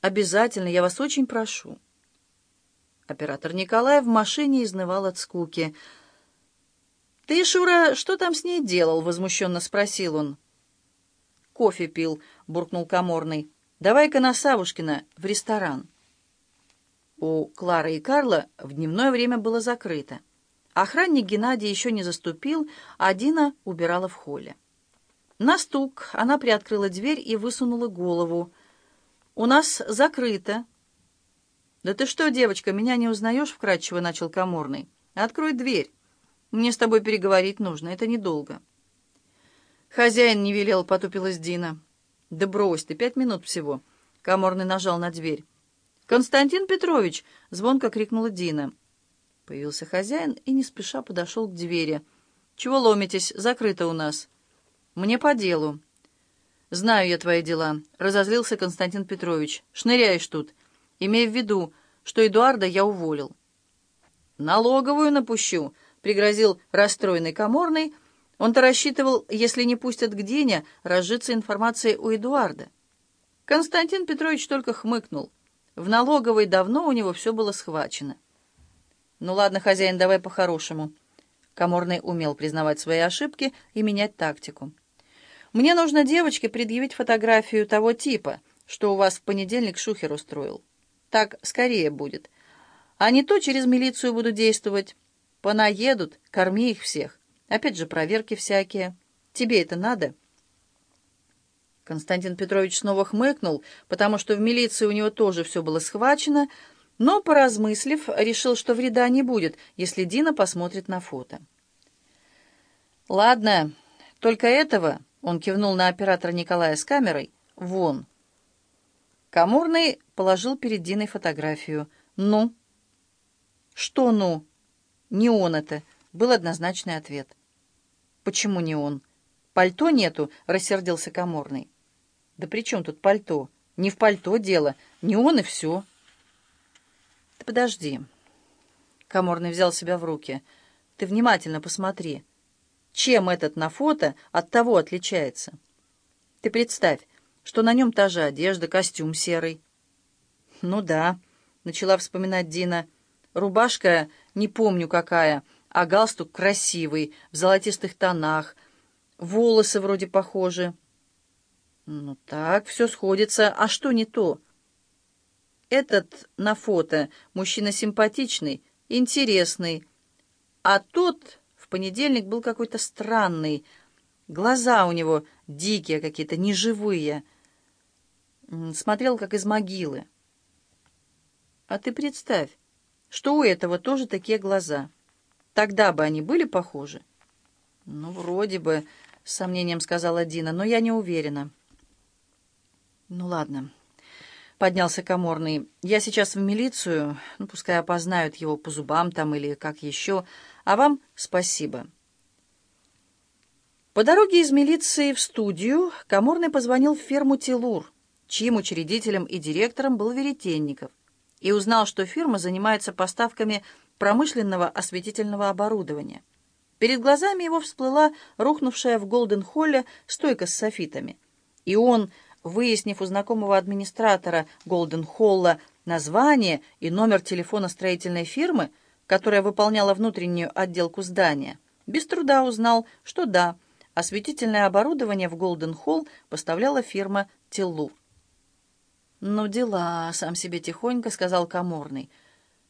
Обязательно, я вас очень прошу». Оператор Николай в машине изнывал от скуки. «Ты, Шура, что там с ней делал?» — возмущенно спросил он. «Кофе пил», — буркнул Каморный. «Давай-ка на Савушкина в ресторан». У Клары и Карла в дневное время было закрыто. Охранник Геннадий еще не заступил, а Дина убирала в холле. На стук она приоткрыла дверь и высунула голову. «У нас закрыто». «Да ты что, девочка, меня не узнаешь?» — вкратчиво начал Каморный. «Открой дверь. Мне с тобой переговорить нужно, это недолго». «Хозяин не велел», — потупилась Дина. «Да брось ты, пять минут всего». Каморный нажал на дверь. «Константин Петрович!» — звонко крикнула Дина. Появился хозяин и не спеша подошел к двери. «Чего ломитесь? Закрыто у нас». «Мне по делу». «Знаю я твои дела», — разозлился Константин Петрович. «Шныряешь тут. Имей в виду, что Эдуарда я уволил». «Налоговую напущу», — пригрозил расстроенный Каморный. Он-то рассчитывал, если не пустят к Дине, разжиться информацией у Эдуарда. Константин Петрович только хмыкнул. В налоговой давно у него все было схвачено. «Ну ладно, хозяин, давай по-хорошему». Каморный умел признавать свои ошибки и менять тактику. «Мне нужно девочке предъявить фотографию того типа, что у вас в понедельник Шухер устроил. Так скорее будет. А не то через милицию буду действовать. Понаедут, корми их всех. Опять же, проверки всякие. Тебе это надо?» Константин Петрович снова хмыкнул, потому что в милиции у него тоже все было схвачено, но, поразмыслив, решил, что вреда не будет, если Дина посмотрит на фото. «Ладно, только этого...» — он кивнул на оператора Николая с камерой. «Вон». Камурный положил перед Диной фотографию. «Ну?» «Что «ну?» «Не он это», — был однозначный ответ. «Почему не он?» «Пальто нету», — рассердился Каморный. «Да при чем тут пальто? Не в пальто дело. Не он и все». «Ты подожди». Каморный взял себя в руки. «Ты внимательно посмотри. Чем этот на фото от того отличается? Ты представь, что на нем та же одежда, костюм серый». «Ну да», — начала вспоминать Дина. «Рубашка, не помню какая, а галстук красивый, в золотистых тонах, волосы вроде похожи». Ну так, все сходится. А что не то? Этот на фото мужчина симпатичный, интересный. А тот понедельник был какой-то странный. Глаза у него дикие какие-то, неживые. Смотрел, как из могилы. А ты представь, что у этого тоже такие глаза. Тогда бы они были похожи? Ну, вроде бы, с сомнением сказала Дина, но я не уверена. «Ну ладно», — поднялся Каморный. «Я сейчас в милицию, ну, пускай опознают его по зубам там или как еще, а вам спасибо». По дороге из милиции в студию Каморный позвонил в фирму «Телур», чьим учредителем и директором был Веретенников, и узнал, что фирма занимается поставками промышленного осветительного оборудования. Перед глазами его всплыла рухнувшая в Голден-Холле стойка с софитами, и он выяснив у знакомого администратора Голден-Холла название и номер телефона строительной фирмы, которая выполняла внутреннюю отделку здания, без труда узнал, что да, осветительное оборудование в Голден-Холл поставляла фирма «Теллур». «Ну, дела», — сам себе тихонько сказал Каморный, —